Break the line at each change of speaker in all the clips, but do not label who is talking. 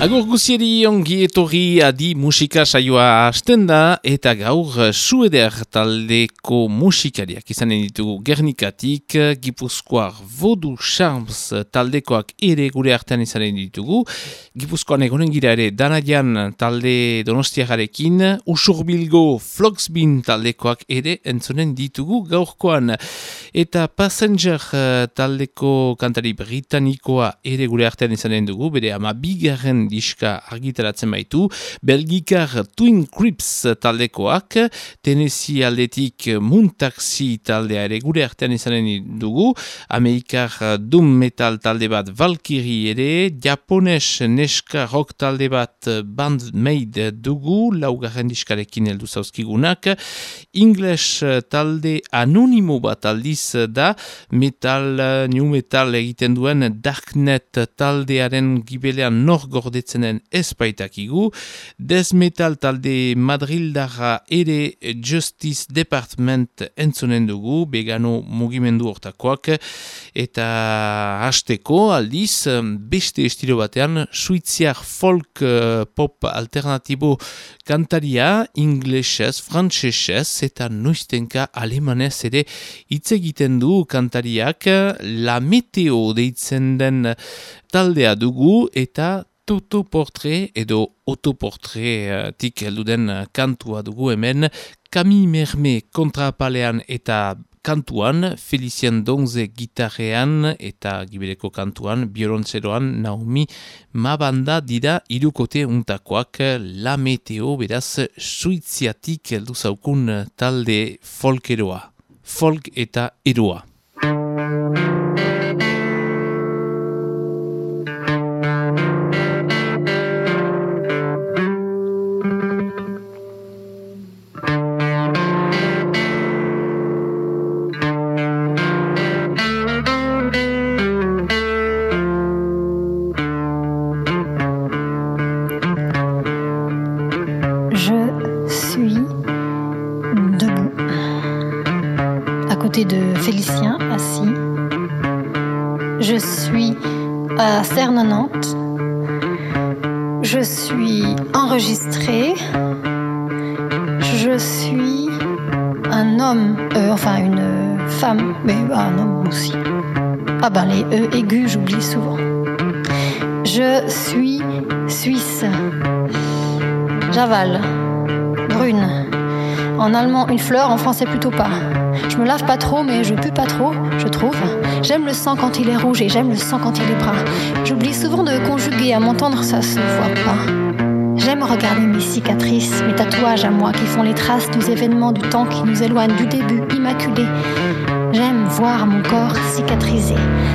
Agur guzieri ongi etorri adi musika saioa hasten da eta gaur sueder taldeko musikariak izanen ditugu Gernikatik, Gipuzkoar Vodu Charms taldekoak ere gure artean izanen ditugu. Gipuzkoan egonen gira ere Danadian talde donostiagarekin, Usurbilgo Floxbin taldekoak ere entzonen ditugu gaurkoan. Eta Passenger eh, taldeko kantari britanikoa ere gure artean izanen dugu, bere ama bigarren diska argitaratzen baitu, Belgikar Twin Crips taldekoak, Tennessee aldetik Muntaxi taldea ere gure artean izanen dugu, Amerikar Doom Metal talde bat Valkyrie ere, Japones Neska Rock talde bat Bandmade dugu, laugarren diskarekin heldu zauzkigunak, English talde anonimo bat aldiz da, metal, new metal egiten duen Darknet taldearen gibelean nor gordetzenen ez baitakigu, Death Metal talde Madrildara ere Justice Department entzonen dugu, begano mugimendu hortakoak, eta hasteko aldiz, beste estilo batean, suiziar folk eh, pop alternatibo kantaria, inglesez, frantsesez eta noiztenka alemanez ere hitz egiten du kantariak, la meteo deitzen den taldea dugu eta autoportre edo autoportretik heldu den kantua dugu hemen Kami Merme kontrapalean eta kantuan, Felicien Donze gitarrean eta gibeleko kantuan, biolontzeroan Naomi Mabanda dira irukote untakoak La Meteo beraz suiziatik heldu zaukun talde folkeroa. Folk eta eroa.
Brune. En allemand, une fleur, en français plutôt pas. Je me lave pas trop, mais je pue pas trop, je trouve. J'aime le sang quand il est rouge et j'aime le sang quand il est brun. J'oublie souvent de conjuguer, à m'entendre, ça se voit pas. J'aime regarder mes cicatrices, mes tatouages à moi qui font les traces des événements du temps qui nous éloignent du début immaculé. J'aime voir mon corps cicatrisé.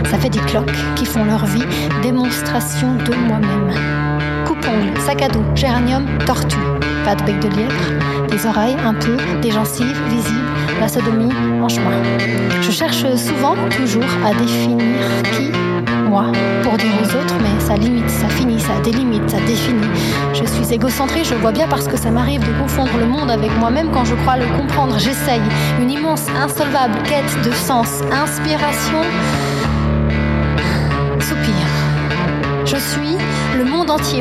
Ça fait des cloques qui font leur vie, démonstration de moi-même. Sac à dos, géranium, tortue. Pas de bec de lièvre, des oreilles un peu, des gencives visibles, la sodomie en chemin. Je cherche souvent, toujours, à définir qui moi, pour dire aux autres, mais ça limite, ça finit, ça délimite, ça définit. Je suis égocentrée, je vois bien parce que ça m'arrive de confondre le monde avec moi-même quand je crois le comprendre. J'essaye une immense, insolvable quête de sens, inspiration,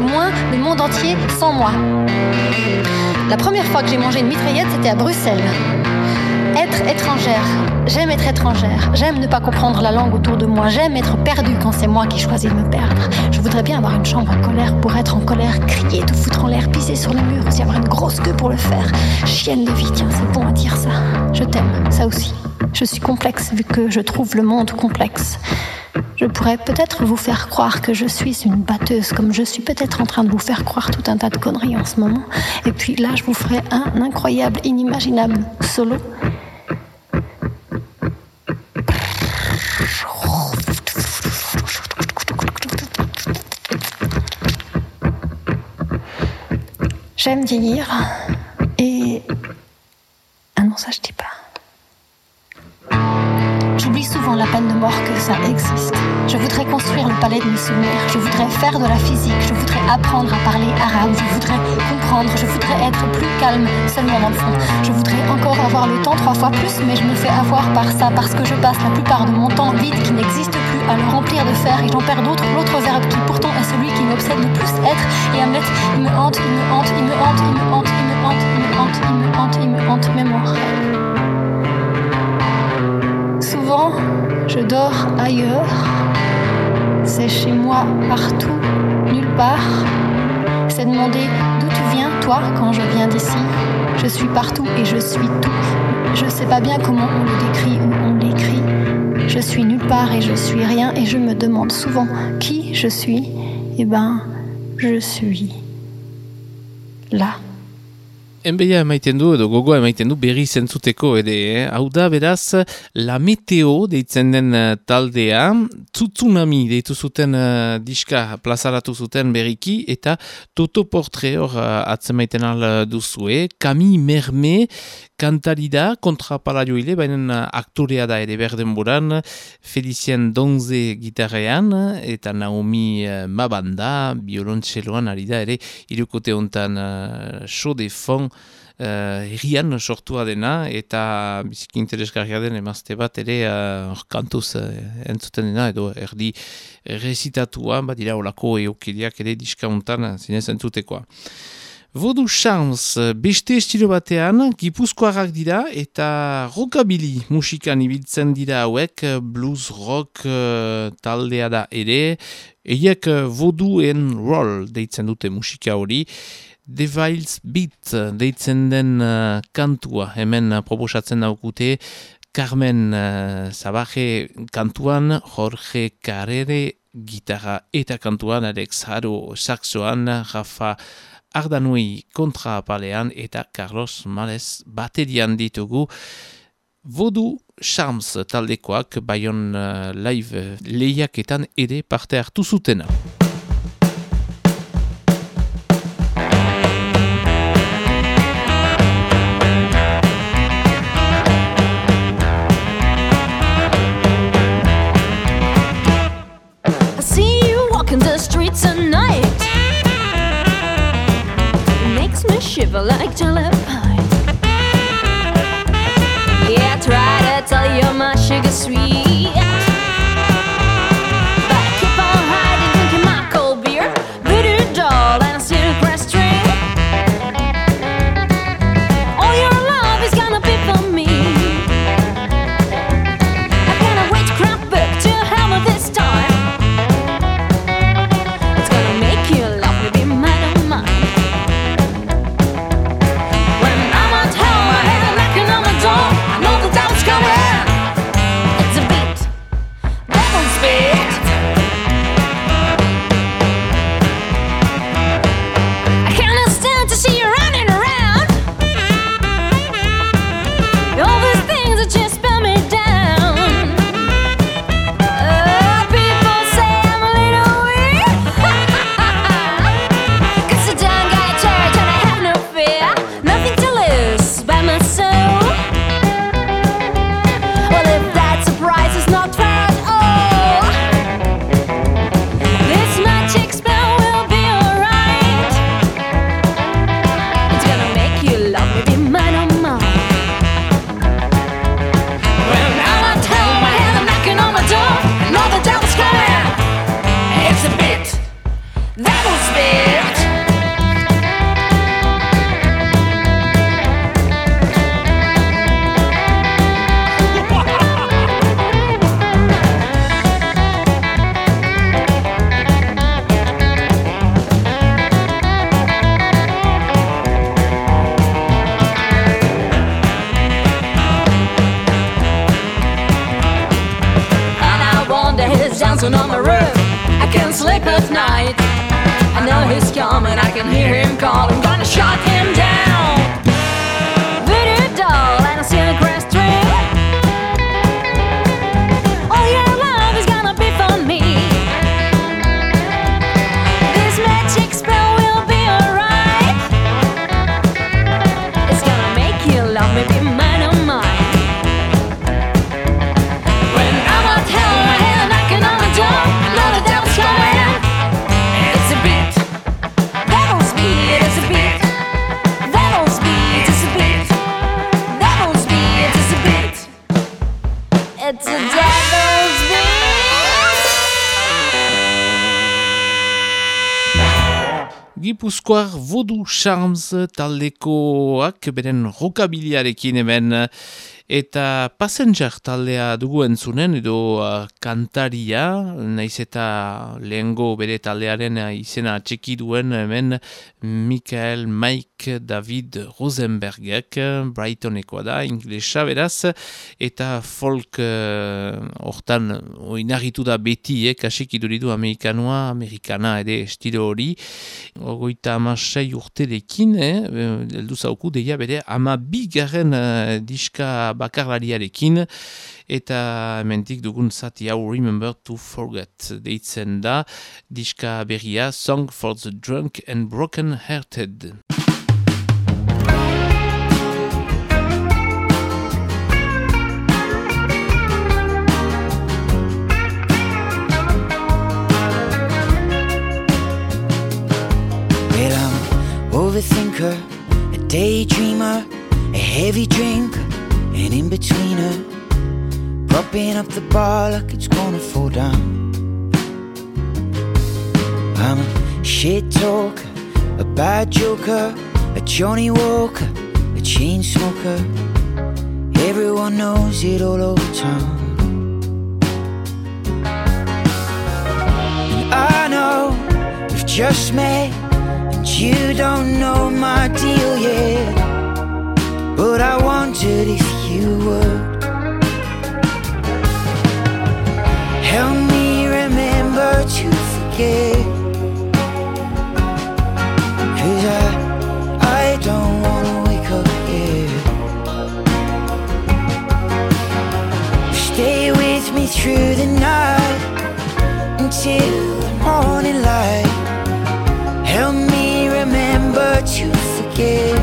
moins le monde entier sans moi. La première fois que j'ai mangé une mitraillette, c'était à Bruxelles. Être étrangère. J'aime être étrangère. J'aime ne pas comprendre la langue autour de moi. J'aime être perdue quand c'est moi qui choisis de me perdre. Je voudrais bien avoir une chambre en colère pour être en colère, crier, tout foutre en l'air, pisser sur les murs, aussi avoir une grosse queue pour le faire. Chienne de vie, tiens, c'est bon à dire ça. Je t'aime, ça aussi. Je suis complexe vu que je trouve le monde complexe. Je pourrais peut-être vous faire croire que je suis une batteuse, comme je suis peut-être en train de vous faire croire tout un tas de conneries en ce moment. Et puis là, je vous ferai un incroyable, inimaginable solo. J'aime vieillir que ça existe. Je voudrais construire le palais de mes. Je voudrais faire de la physique. Je voudrais apprendre à parler arabe. Je voudrais comprendre. Je voudrais être plus calme, seulement dans le fond. Je voudrais encore avoir le temps trois fois plus, mais je me fais avoir par ça parce que je passe la plupart de mon temps vide qui n'existe plus à le remplir de fer et j'en perds d'autres. L'autre verbe qui pourtant est celui qui m'obsède le plus être et à mettre. Il me hante, il me hante, il me hante, il me hante, il me hante, il me hante, il me hante, il me hante, même en rêve. Souvent, je dors ailleurs. C'est chez moi, partout, nulle part. C'est demander d'où tu viens, toi, quand je viens d'ici. Je suis partout et je suis tout. Je sais pas bien comment on le décrit ou on l'écrit. Je suis nulle part et je suis rien et je me demande souvent qui je suis. Eh ben, je suis là.
Enbeia emaiten du, edo gogoa emaiten du berri zentzuteko ere, eh? hau da beraz, la meteo deitzen den uh, taldea, tsunami deitu zuten uh, diska plazaratu zuten berriki, eta toto portre hor uh, atzemaiten al duzue, Kami Merme, kantari da, kontrapala joile, baina aktorea da ere berden buran, Felicien Donze gitarrean, eta Naomi uh, Mabanda, biolontxeloan ari da ere, irukote hontan uh, show de fond, uh, sortua dena eta biziki interesgarria den emazte bat ere uh, kantuz uh, entzuten dena edo erdi rezitatua bat dira olako eukiliak ere diskauntan zinez entzutekoa. Vodu Charms, beste estilo batean, gipuzkoarrak dira eta rockabili musikan ibiltzen dira hauek, blues rock uh, taldea da ere, eiek vodu en roll deitzen dute musika hori, Deviles Beat deitzen den uh, kantua hemen uh, proposatzen daukute Carmen uh, Zabaje kantuan, Jorge Carrere gitarra eta kantuan, Alex Haro saxoan, Rafa Ardanui kontra apalean eta Carlos Males baterian ditugu. Vodu Charms taldekoak Bayon uh, live lehiaketan ere parte hartu zutena.
mountain on the roof. I can't sleep at night. I know he's coming, I can hear him call. I'm Gonna shut him down.
Gipuzkoar Voodoo Charms taldekoak beren rokabiliarekin hemen eta Passenger taldea dugu entzunen edo uh, kantaria, naiz eta lehengo bere taldearen izena txeki duen hemen Mikael Mike David Rosenbergek, Brightonekoa da, inglesa beraz, eta folk uh, hortan uh, oinarritu da beti, eh, kasik iduridu amerikanoa, amerikana ere estilo hori, ogoita amasei urterekin, eh, eldu zauku, deia bere, ama bigarren uh, diska bakarlariarekin eta mentik dugun zati hau Remember to Forget deitzen da diska berria Song for the Drunk and Broken Hearted.
Overthinker, a daydreamer, a heavy drinker and in between her, propping up the bar like it's gonna fall down. I'm a shit talker, a bad joker, a Johnny Walker, a chain smoker. Everyone knows it all over town. And I know we've just met, and you don't know my deal yet. But I wondered if you would help me remember to forget. Cause I, I don't wanna wake up yet. Stay with me through the night until a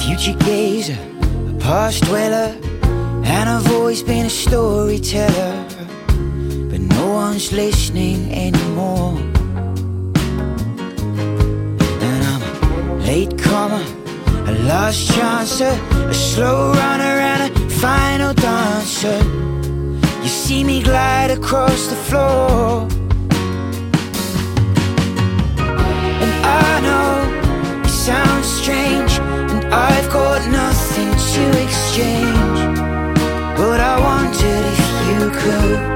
future gazer, a past dweller, and I've always been a storyteller. But no one's listening last chancer, eh? a slow runner, and a final dancer. You see me glide across the floor. And I know it sounds strange, and I've got nothing to exchange. But I wondered if you could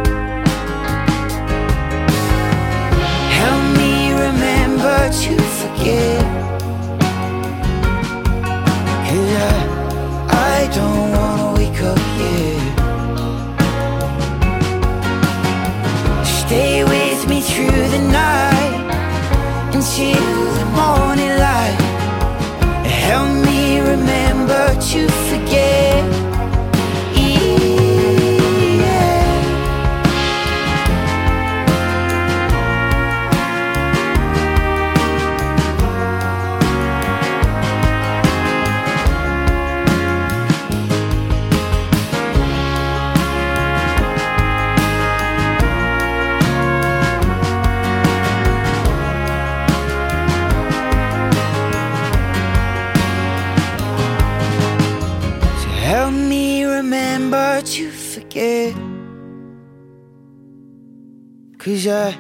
Cause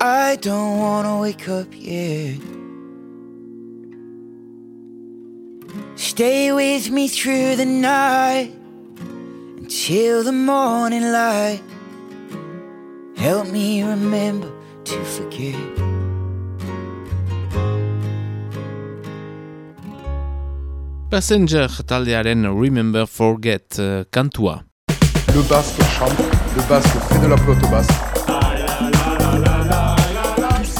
I, I don't wanna wake up yet. Stay with me through the night until the morning light. Help me remember to forget.
Passenger taldearen Remember Forget uh, kantua.
Le basque chante, le basque fait de la flotte basque.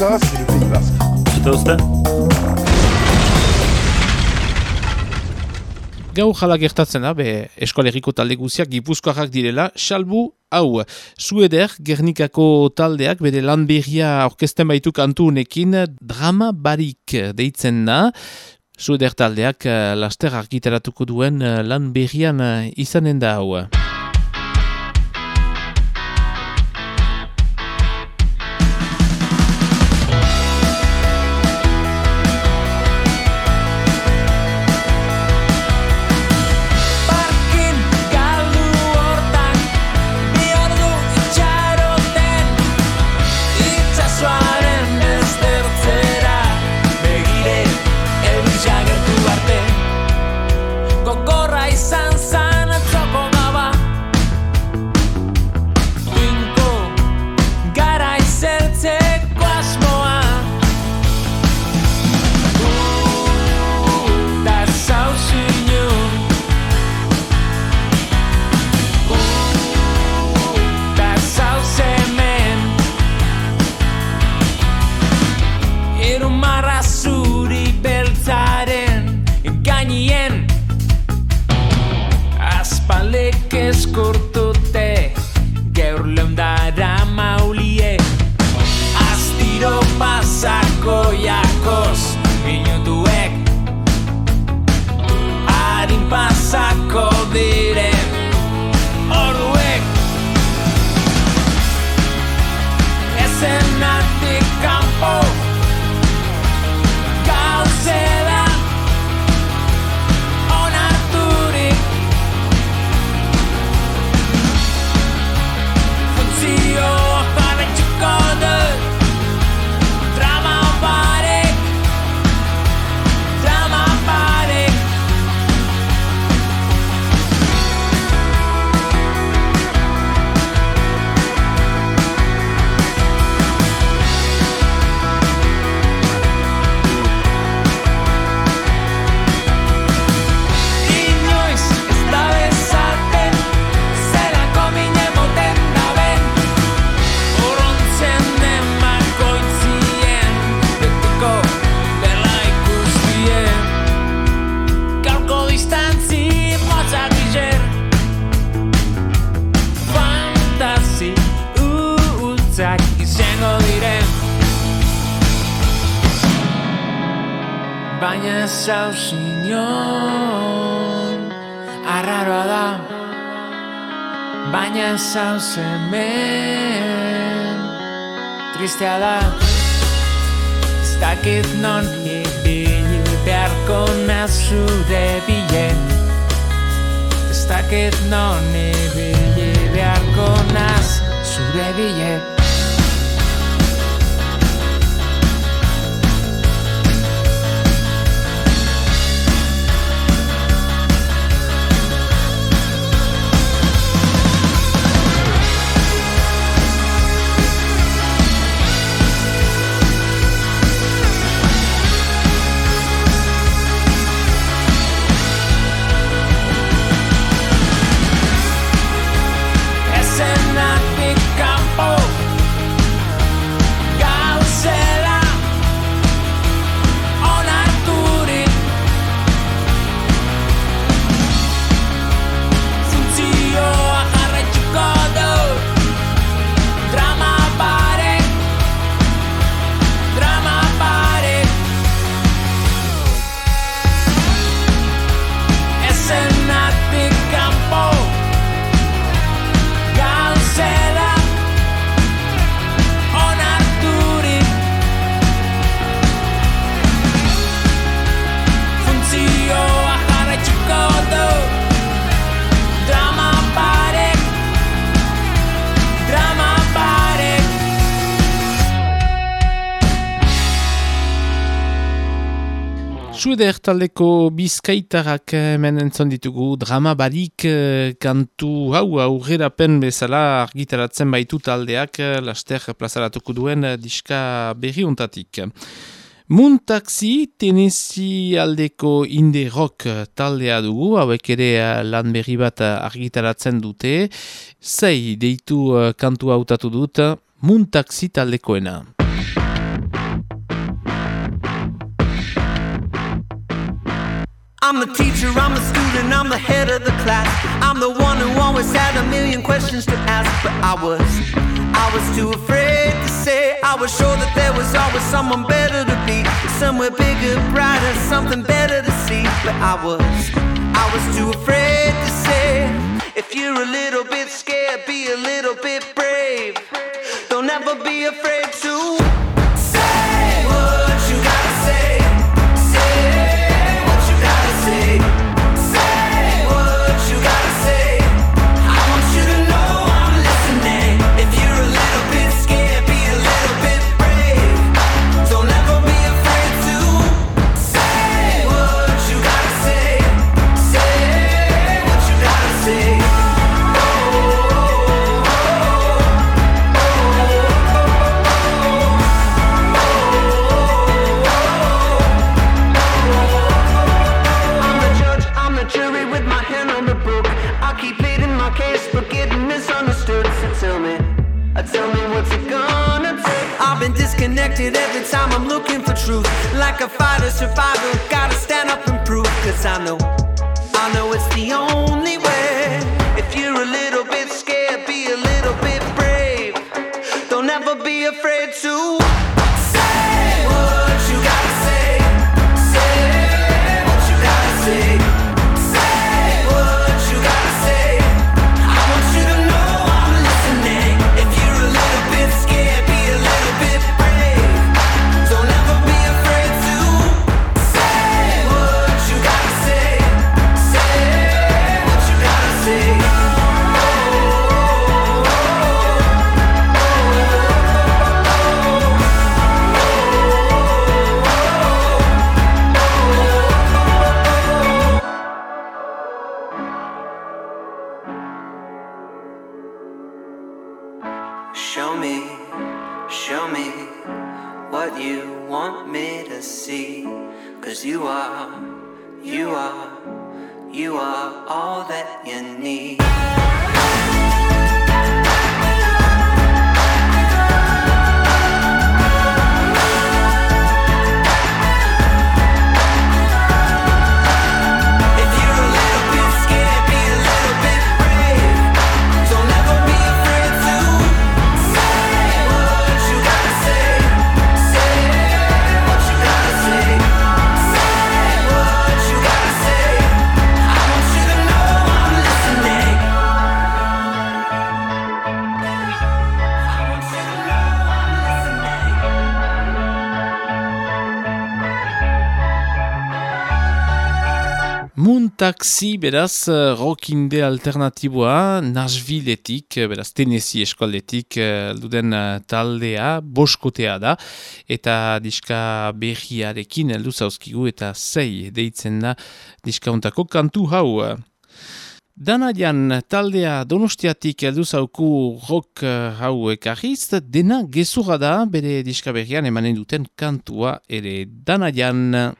Tout ça, c'est le pays basque.
Zituzte?
Gau jala gertatzen da, be, eskolegiko talde guziak gipuzkoarrak direla, salbu hau, Sueder Gernikako taldeak bere lan berria orkesten baitu kantu unekin drama barik deitzen da, Sueder taldeak eh, laster argitaratuko duen eh, lan berrian eh, izanen da hau.
Dakit non ibili beharko nazure bilen Ez dakit non ibili beharko naz zure bilen
Sueder taldeko bizkaitarrak hemen entzon ditugu drama barik eh, kantu hau aurrerapen bezala argitaratzen baitu taldeak eh, laster plazaratuko duen eh, diska berri untatik. Muntaxi Tennessee aldeko indie rock taldea dugu, hauek ere eh, lan berri bat eh, argitaratzen dute. Zei deitu eh, kantu hautatu dut, Muntaxi taldekoena.
I'm the teacher, I'm the student, I'm the head of the class. I'm the one who always had a million questions to ask. But I was, I was too afraid to say. I was sure that there was always someone better to be. Somewhere bigger, brighter, something better to see. But I was, I was too afraid to say. If you're a little bit scared, be a little bit brave. Don't ever be afraid to
taxi beraz eh, rockinde alternatiboa Nashvilletik, eh, beraz Tennessee eskualdetik eh, duden taldea, boskotea da eta diska berriarekin elduz zauzkigu eta zei deitzen da diskauntako kantu hau. Danaian taldea donostiatik elduz hauku rock hau ekarriz, dena gezurra da bere diska berrian emanen duten kantua ere Danaian.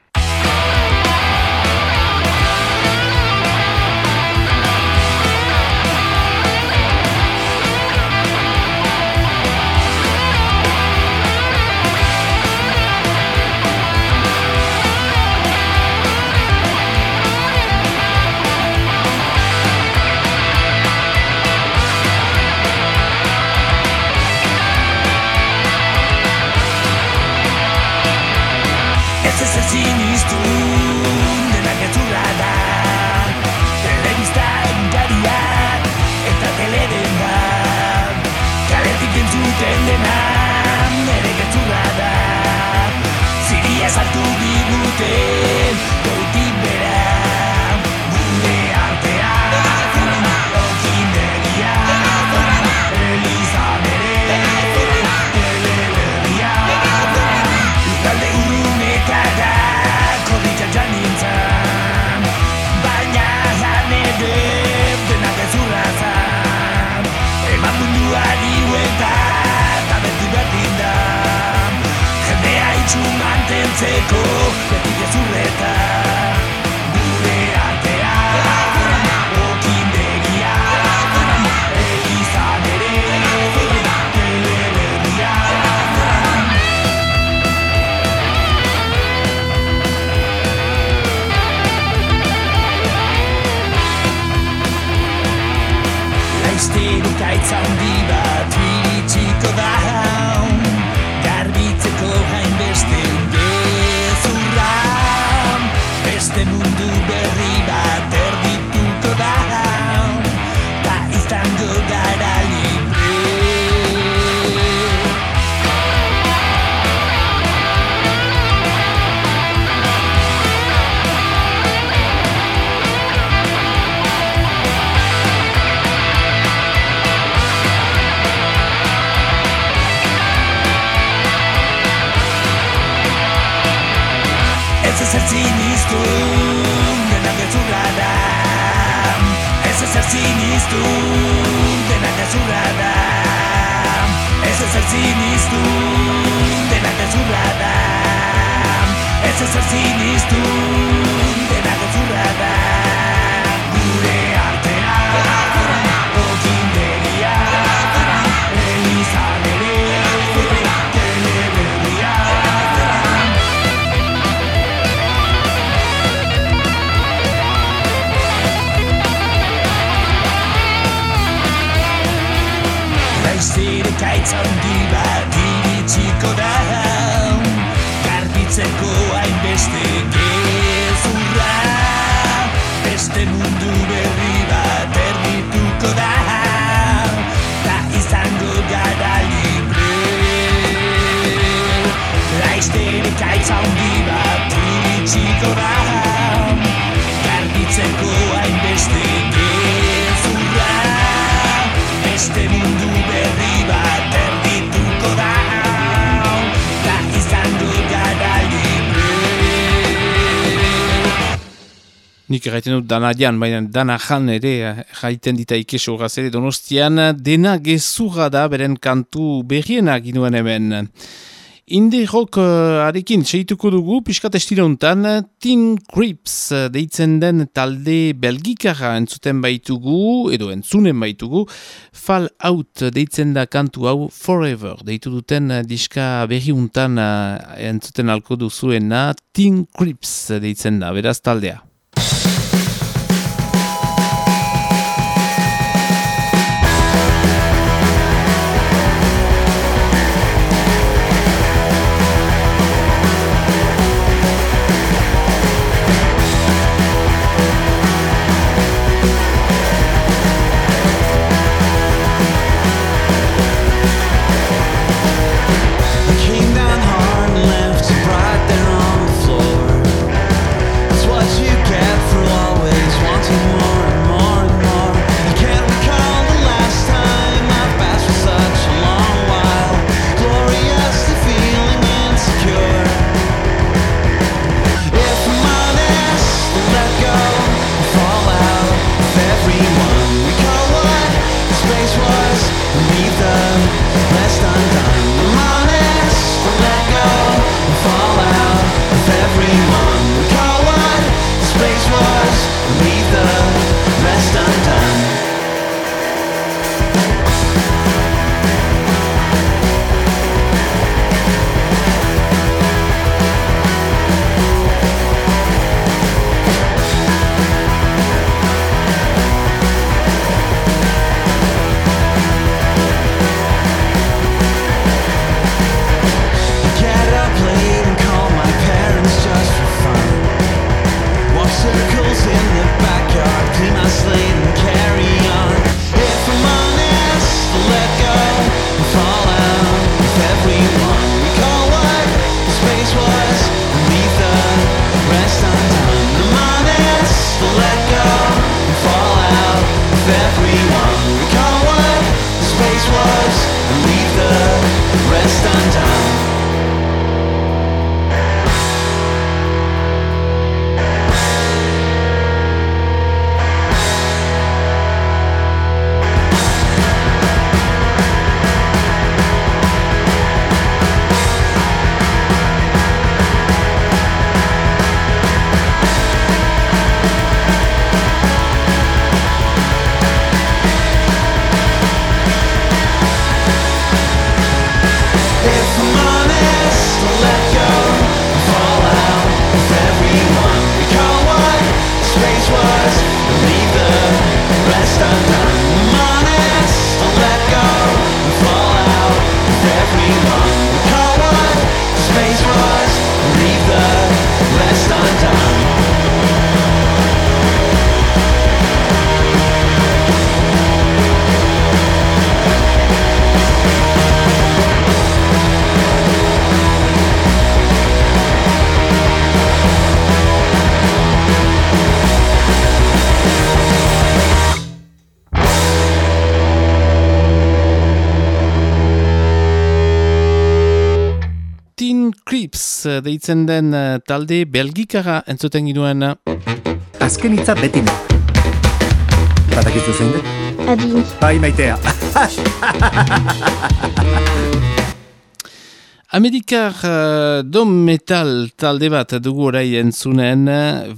Kaitz handi bat iritsiko da Garbitzeko hainbeste gezurra Beste mundu berri bat erdituko da Ta izango gara libre Laizteri kaitz handi bat
iritsiko da Garbitzeko hainbeste gezurra Beste mundu berri bat erdituko da Ta izango gara libre
Nik erraiten dut dana jan, baina dana jan ere eh, jaiten dita ikeso ere donostian, dena gezurra da beren kantu berrienak ginuen hemen. Indie rock uh, arekin seituko dugu, piskat estira untan, Teen Creeps uh, deitzen den talde belgikarra entzuten baitugu, edo entzunen baitugu, Fall Out deitzen da kantu hau Forever, deitu duten diska berri untan uh, entzuten alko duzuena, Teen Creeps deitzen da, beraz taldea.
Everyone. Recall what space and leave the rest undone.
Deitzen den eh, talde belgikara entzuten ginuen.
Azken hitza beti ne. Badakizu zein den?
Adi.
Bai maitea.
Amerikar uh, dom metal talde bat dugu orai entzunen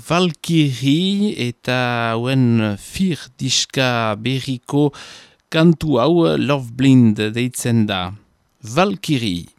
Valkyrie eta hauen fir diska berriko kantu hau Love Blind deitzen da. Valkyrie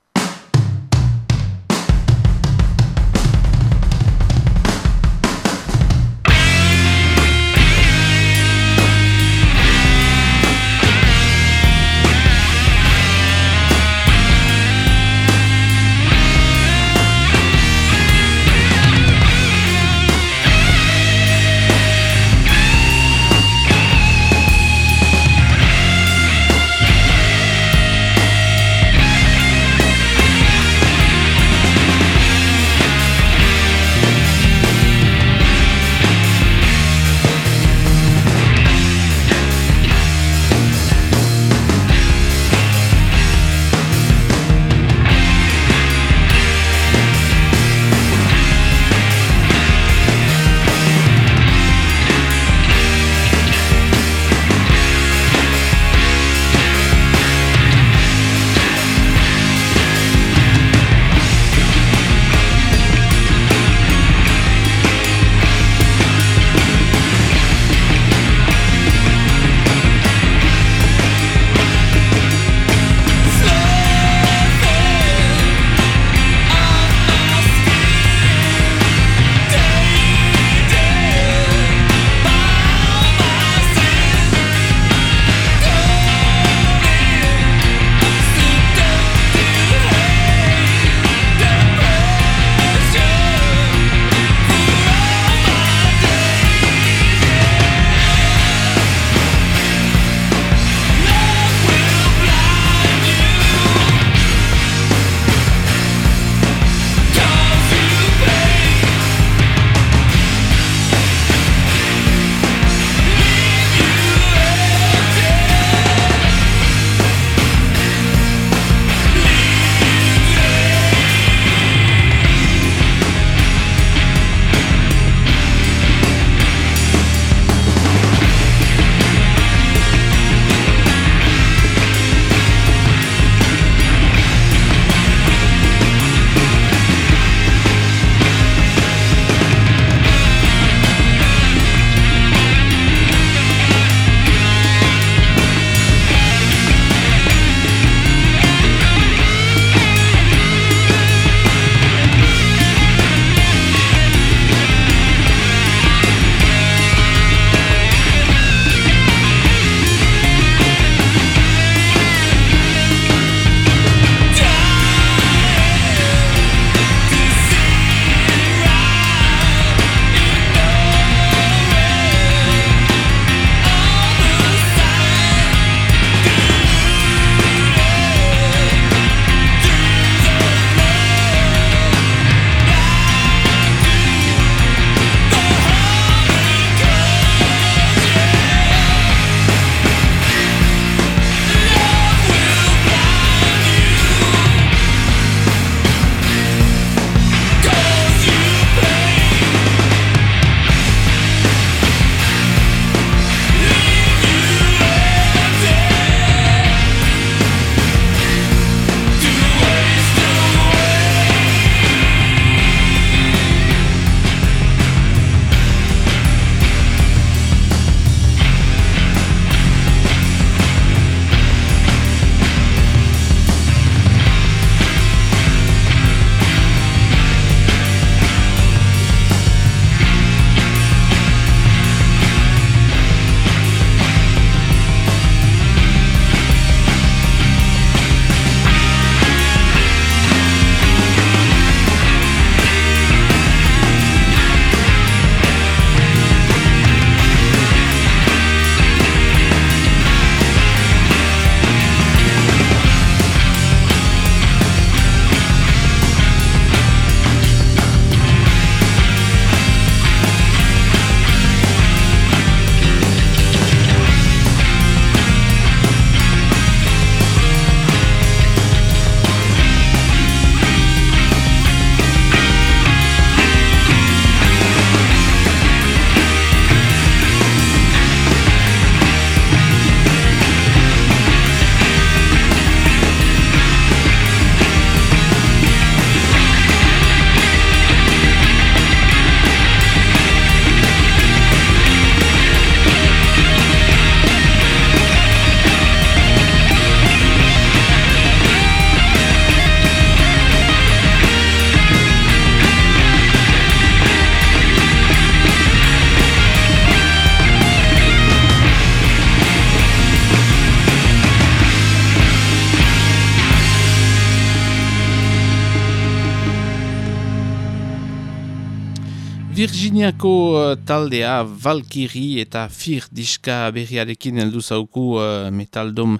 Virginiako uh, taldea Valkyrie eta Fir diska berriarekin heldu zauku uh, metaldom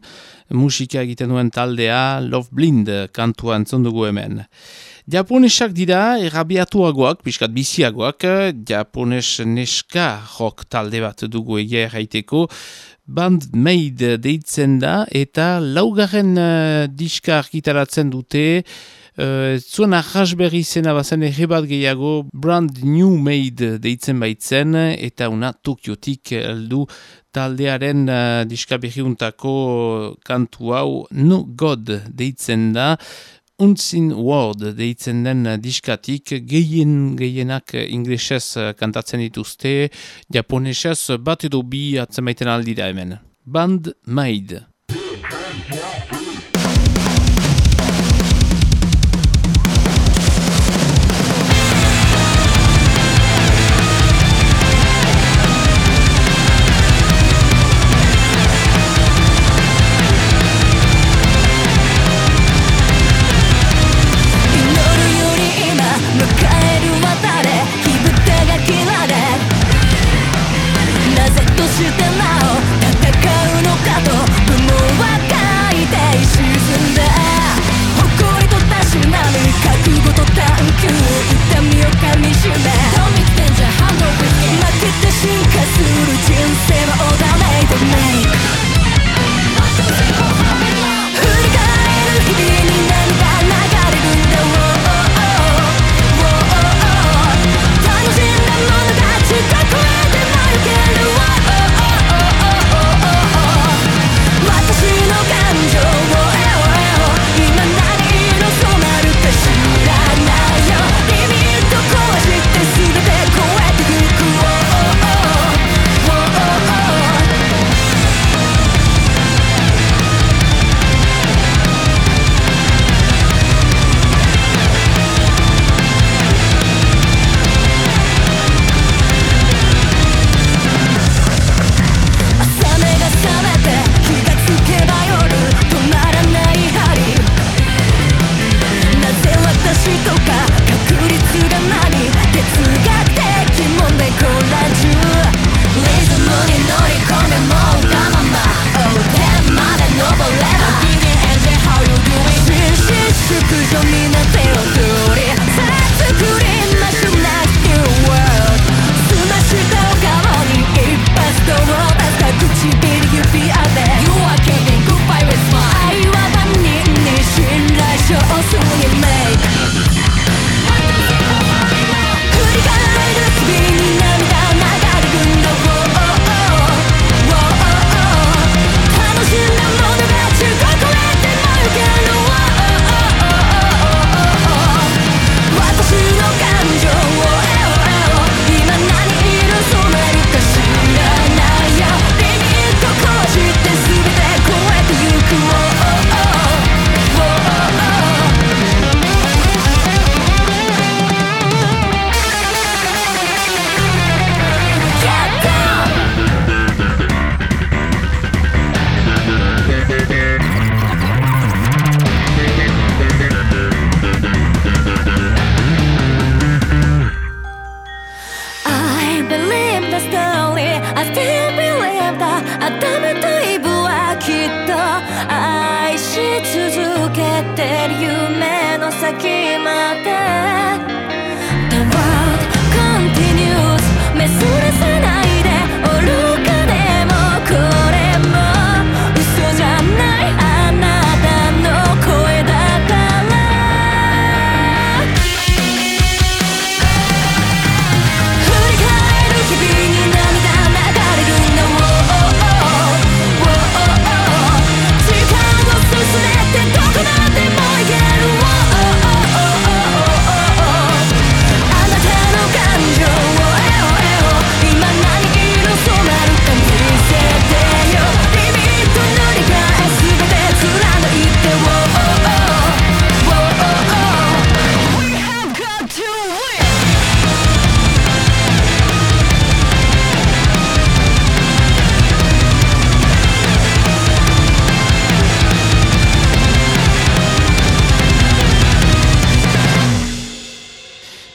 musika egiten duen taldea Love Blind kantua entzondugu hemen. Japonesak dira errabiatuagoak, piskat biziagoak, Japones neska rock talde bat dugu egia erraiteko, Band Made deitzen da eta laugarren uh, diska argitaratzen dute, Uh, zuen ahas berri zena bazen ere bat gehiago Brand New Made deitzen baitzen eta una Tokiotik aldu taldearen uh, diska kantu hau No God deitzen da. Unzin Word deitzen den diskatik gehien gehienak inglesez kantatzen dituzte japonesez bat edo bi atzemaiten aldira hemen. Band Made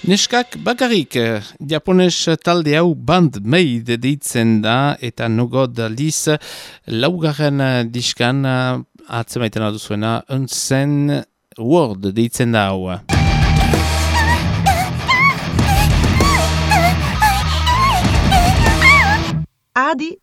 Neskak bakarrik, eh, japones talde hau band made deitzen da eta nogod aliz laugarren diskan eh, atzemaiten aduzuena unzen word deitzen da hau.
Adi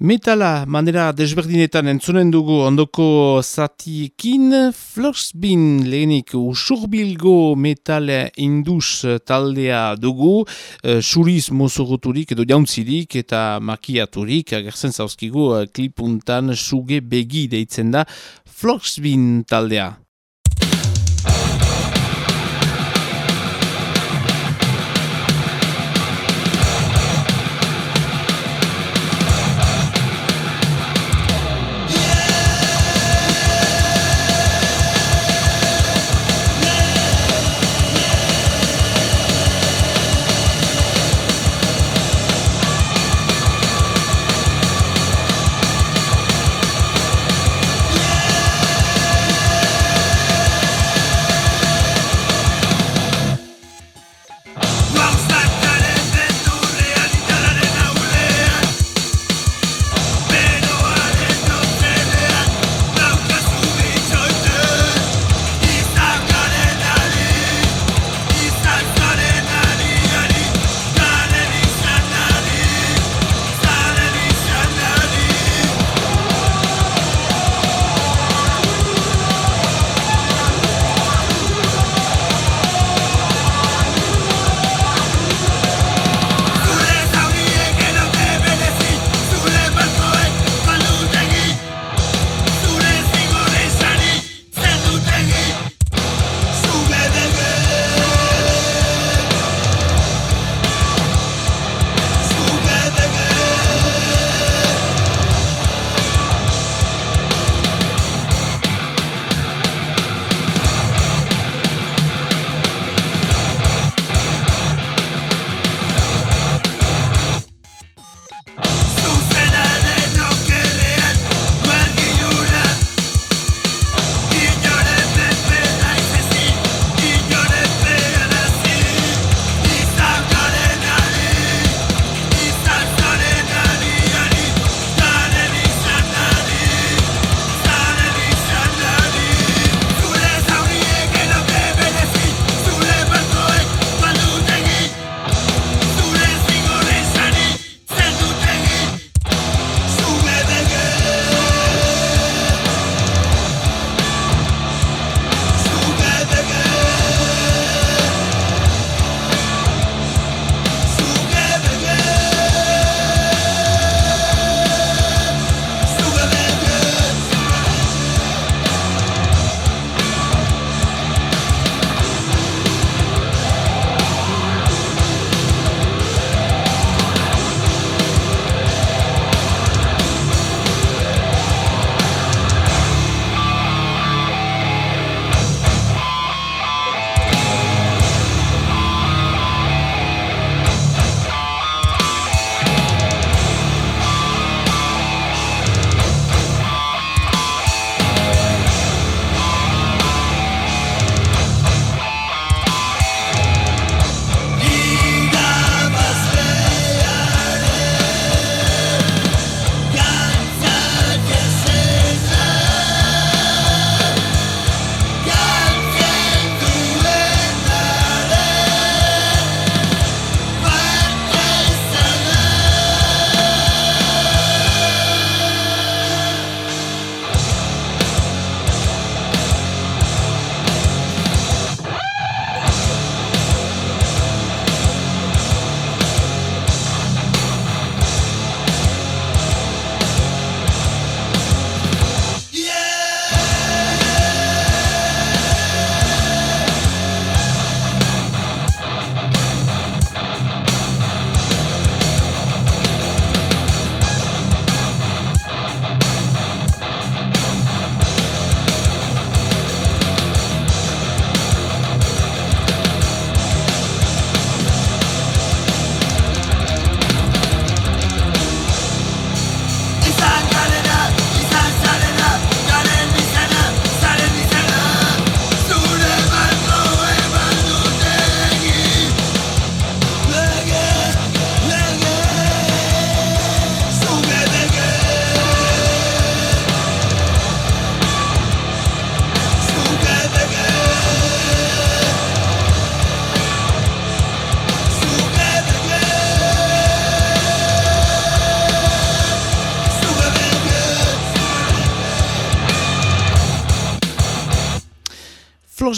Metala manera desberdinetan entzunen dugu ondoko zatiekin Florsbin lehenik usurbilgo metal indus taldea dugu uh, suriz mozogoturik edo jauntzirik eta makiaturik agertzen zauzkigu uh, klipuntan suge begi deitzen da Florsbin taldea.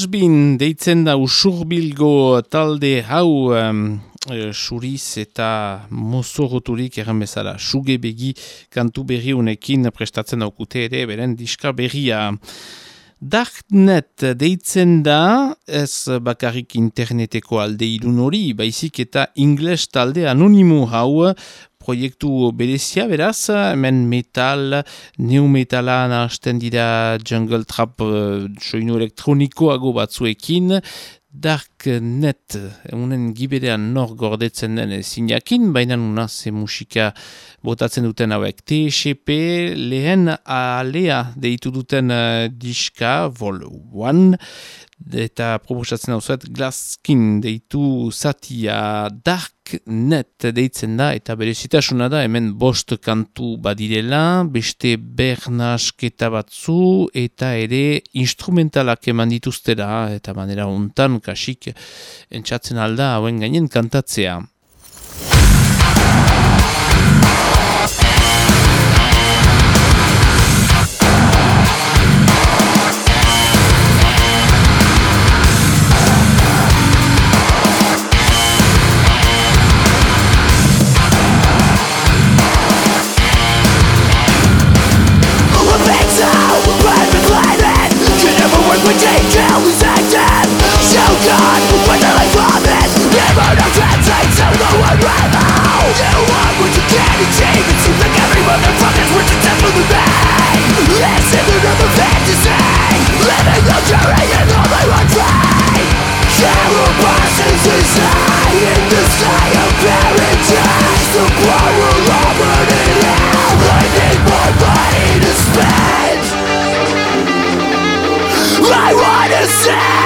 Flosbin deitzen da usurbilgo talde hau um, suriz eta mozoroturik erran bezala. Suge begi kantu berri unekin prestatzen daukute ere beren diska berria. Darknet deitzen da, ez bakarrik interneteko alde irun hori, baizik eta ingles talde anonimu hau, proiektu berezia beraz, hemen metal, new metala nahazten dira jungle trap uh, soinu elektronikoago batzuekin, Darknet, unen giberean nor gordetzen den zinakin, baina nuna ze musika botatzen duten hauek. TSP lehen alea deitu duten uh, diska, vol 1, eta proposatzen hau zuet, Glaskin deitu satia Dark Net deitzen da, eta bere zitasuna da, hemen bost kantu badirela, beste bernasketa batzu, eta ere instrumentalak eman dituztera, eta manera hontan kasik entzatzen alda, hauen gainen kantatzea.
listen!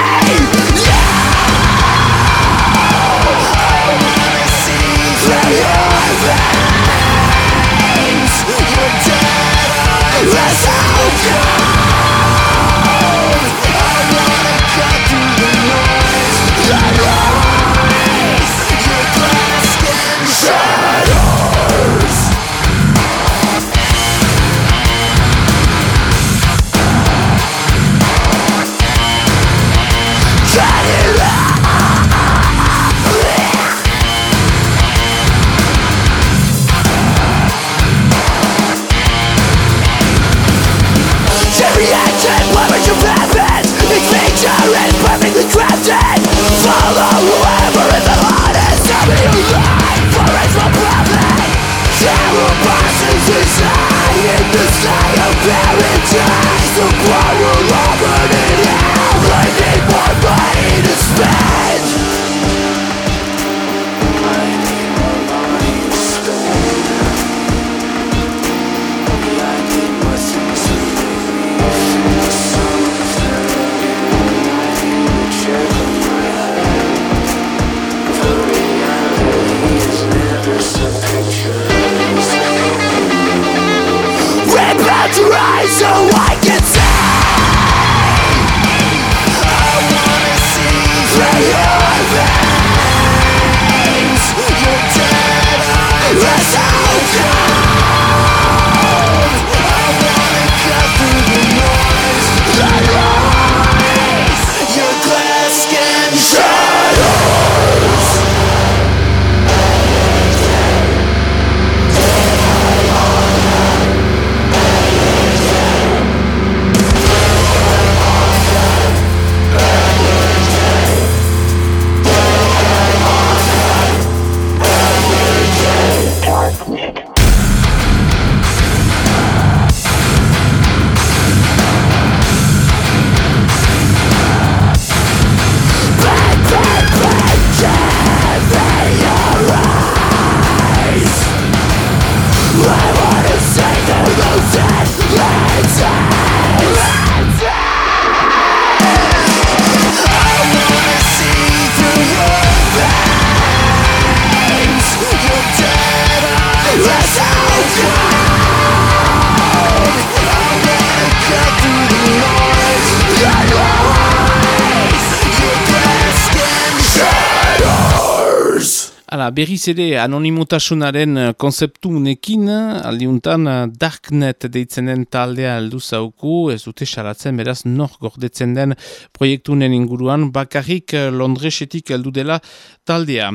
Berriz ere anonimutasunaren eh, konzeptu unekin, aldiuntan eh, Darknet deitzenen taldea aldu zauku, ez dute salatzen beraz nor gordetzen den proiektunen inguruan, bakarrik eh, Londresetik aldu dela taldea.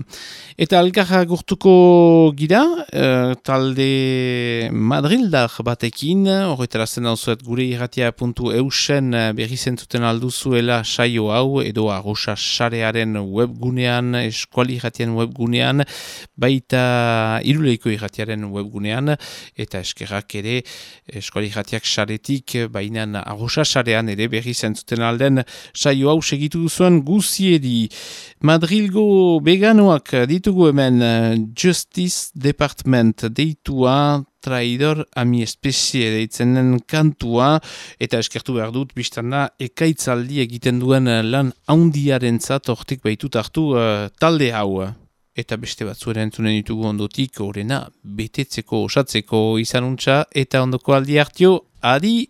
Eta algarra gurtuko gira, talde Madrildar batekin, horretara zen dauzuet gure irratia puntu eusen berri zentzuten alduzuela saio hau, edo arrosa sarearen webgunean, eskuali webgunean, webgunean, baita iruleiko irratiaren webgunean, eta eskerrak ere eskuali irratiak saretik, baina arrosa sarean ere berri zentzuten alden saio hau segitu duzuen guziedi. Madrilgo veganoak ditugu hemen Justice Department deitua traidor ami espezie deitzen den kantua, eta eskertu behar dut, biztana, ekaitzaldi egiten duen lan haundiaren zat, ortik baitut hartu uh, talde hau eta beste batzuera entzunen ditugu ondotik, horrena, betetzeko, osatzeko izanuntza, eta ondoko aldi hartio, adi!